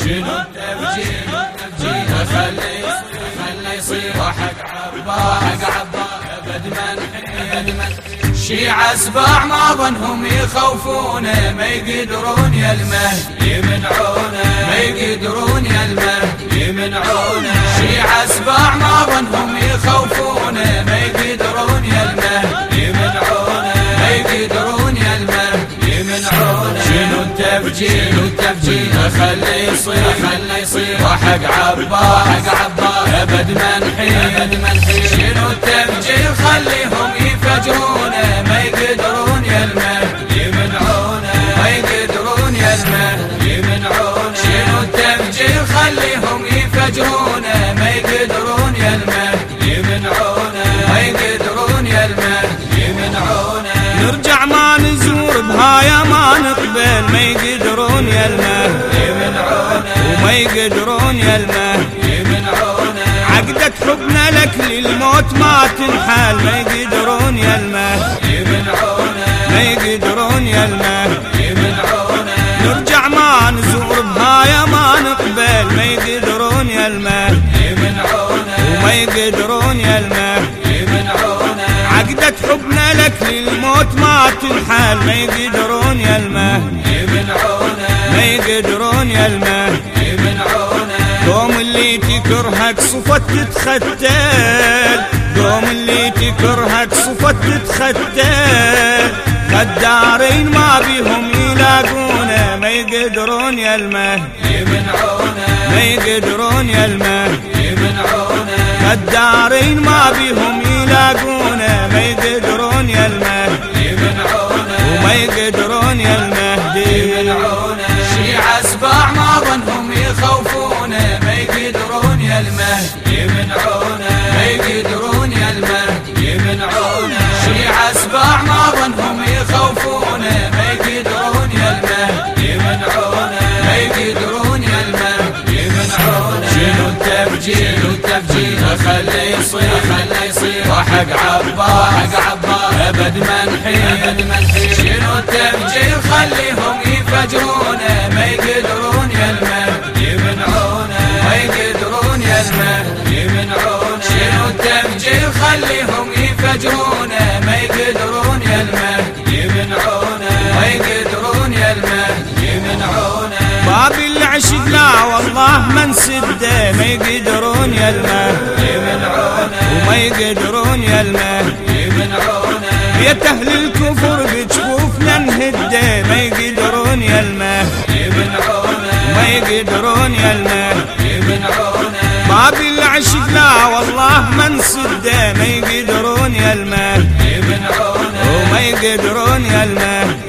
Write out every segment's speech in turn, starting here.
شنو خلي يصير حق عبا حق عبا ابد من ابد من شيعة سباع ما ظنهم يخوفونه ما يقدرون يا المهد يمنعونه ما يقدرون يا التفجير التفجير خلي يصير خلي يصير. حق عبا حق عبا أبد منحي أبد منحي شنو التفجير خليهم يفجرونه ما يقدرون يا المهد يمنعونه ما يقدرون يا المهد يمنعونه شنو التفجير خليهم يفجرونه يقدرون يا المهد. يمنعونه عقدة حبنا لك للموت ما تنحل ما يقدرون يا المهد. يمنعونه ما يقدرون يا المهد. يمنعونه نرجع ما نزور بهايا ما نقبل. ما يقدرون يا المهد. يمنعونه وما يقدرون يا المهد. يمنعونه عقدة حبنا لك للموت ما تنحل ما يقدرون يا المهد. يمنعونه ما يقدرون يا يمنعونه قوم اللي تكرهك صفت تتختل. قوم اللي تكرهك صفت تتختل. غدارين ما بيهم يلاقونه ما يقدرون يا المهد يمنعونه ما يقدرون يا المهد يمنعونه غدارين ما بيهم يصير خلي يصير. حق عبا حق عبا. أبد منحي ابد منحي شنو التفجير؟ خليهم يفجرونه ما يقدرون يا المهد يمنعونه ما يقدرون يا المهد يمنعونه شنو التفجير؟ خليهم يفجرونه ما بيت أهل الكفر بجفوفنا نهده ما يقدرون يا يمنعونه ما يقدرون يا يمنعونه باب العشق لا والله ما نسده ما يقدرون يا يمنعونه وما يقدرون يا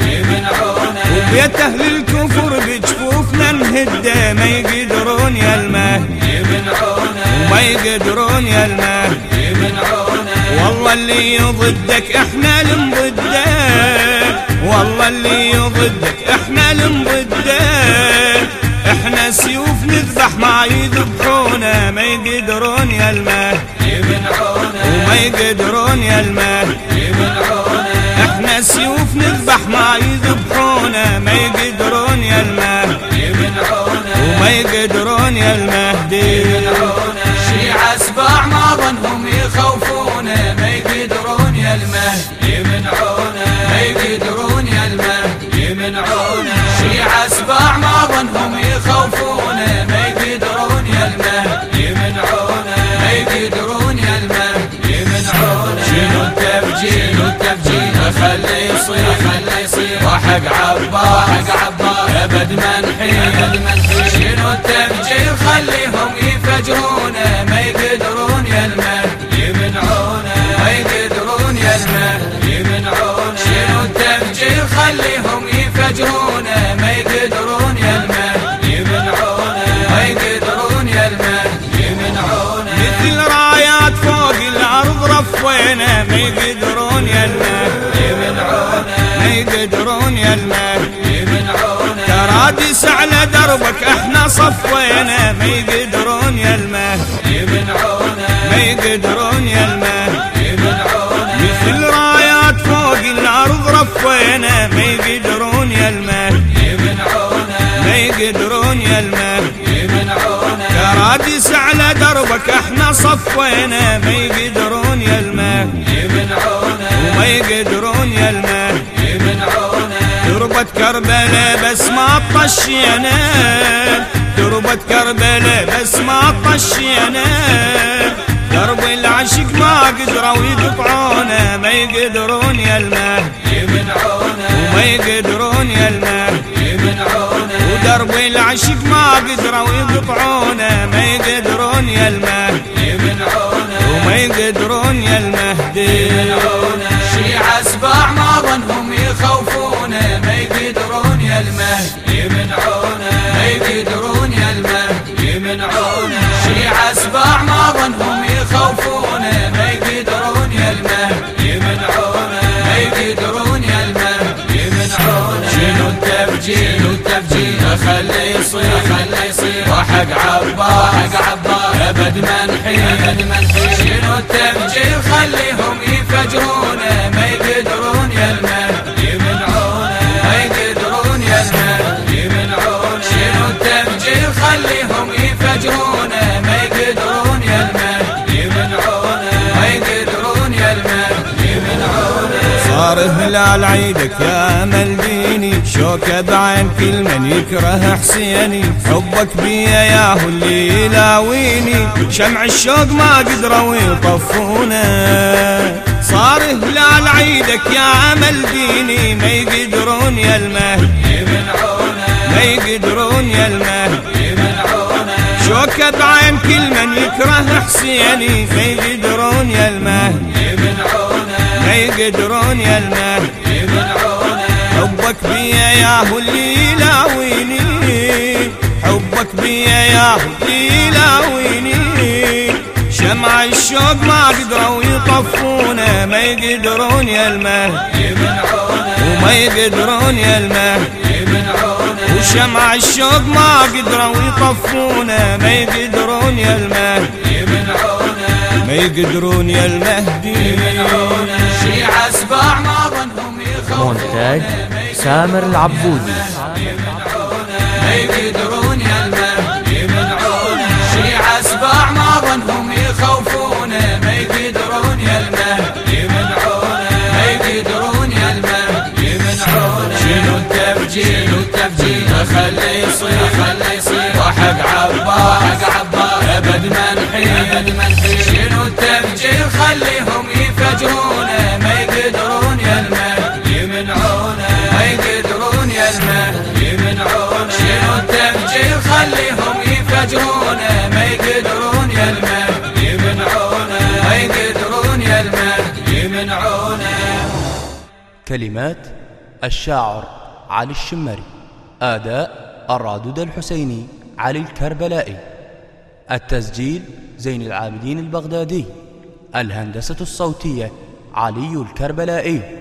يمنعونه وبيت أهل الكفر بجفوفنا نهده ما يقدرون يا يمنعونه وما يقدرون يا يمنعونه والله اللي ضدك إحنا لنضده والله اللي ضدك إحنا لنضده إحنا سيوف نذبح ما يذبحونا. ما يقدرون يا يمنعونه وما يقدرون يا يمنعونه إحنا سيوف نذبح ما يذبحونا. شيعة سباع ما ظنهم يخوفونه ما يقدرون يا المهد يمنعونه ما يقدرون يا المهد يمنعونه شنو التفجير التفجير خلي يصير خلي يصير. حق عبا حق عبا. أبد منحي ابد منحي شنو التفجير خليهم يفجرونه يقدرون يمنعونه ما يقدرون يا المهد يمنعونه كرادس على دربك إحنا صفينا ما يقدرون يا المهد يمنعونه ما يقدرون المهد يمنعونه مثل رايات فوق الأرض رفينا ما يقدرون يا المهد يمنعونه ما يقدرون يا المهدي يمنعونه كراديس على دربك إحنا صفينا ما يقدرون وما يقدرون يا المهدي يمنعونه تربة كربلاء بس ما طشينا. تربة كربلاء بس ما طشينا. درب العشق ما قدروا يقطعونا. ما يقدرون يا المهدي يمنعونه وما يقدرون يا المهدي يمنعونه ودرب العشق ما قدروا يقطعونا. ما يقدرون منحي ابد منحي شنو التفجير خليهم يفجرونه. صار هلال عيدك يا امل ديني شوكة بعين كل من يكره حسيني. حبك بيا يا هو اللي يلاويني. شمع الشوق ما قدروا يطفونه. صار هلال عيدك يا امل ديني ما يقدرون يا يمنعونه ما يقدرون يا يمنعونه شوكة بعين كل من يكره حسيني. ما يقدرون يا ما يقدرون يا المهدي يمنعونه حبك بيا يا هو اللي يلاويني. حبك بيا يا هو اللي يلاويني. شمع الشوق ما قدروا يطفونه ما يقدرون يا المهدي يمنعونه وما يقدرون يا المهدي يمنعونه وشمع الشوق ما قدروا يطفونه ما يقدرون يا المهدي يمنعونه ما يقدرون يا المهدي. يمنعونه شيعة سباع ما ظنهم يخوفونه مونتاج سامر العبودي. ما يقدرون يا المهدي يمنعونه شيعة سباع ما ظنهم يخوفونه ما يقدرون يا المهدي يمنعونه ما يقدرون يا المهدي يمنعونه شنو التفجير التفجير خلي يصير خلي يصير. وحق عباس حق عباس أبد منحي ابد منحي شنو التفجير خليهم يفجرونه ما يقدرون يا المهدي يمنعونه ما يقدرون يا المهدي يمنعونه شنو التفجير خليهم يفجرونه ما يقدرون يا المهدي يمنعونه ما يقدرون يا المهدي يمنعونه كلمات الشاعر علي الشمري آداء الرادود الحسيني علي الكربلائي. التسجيل زين العابدين البغدادي. الهندسة الصوتية علي الكربلائي.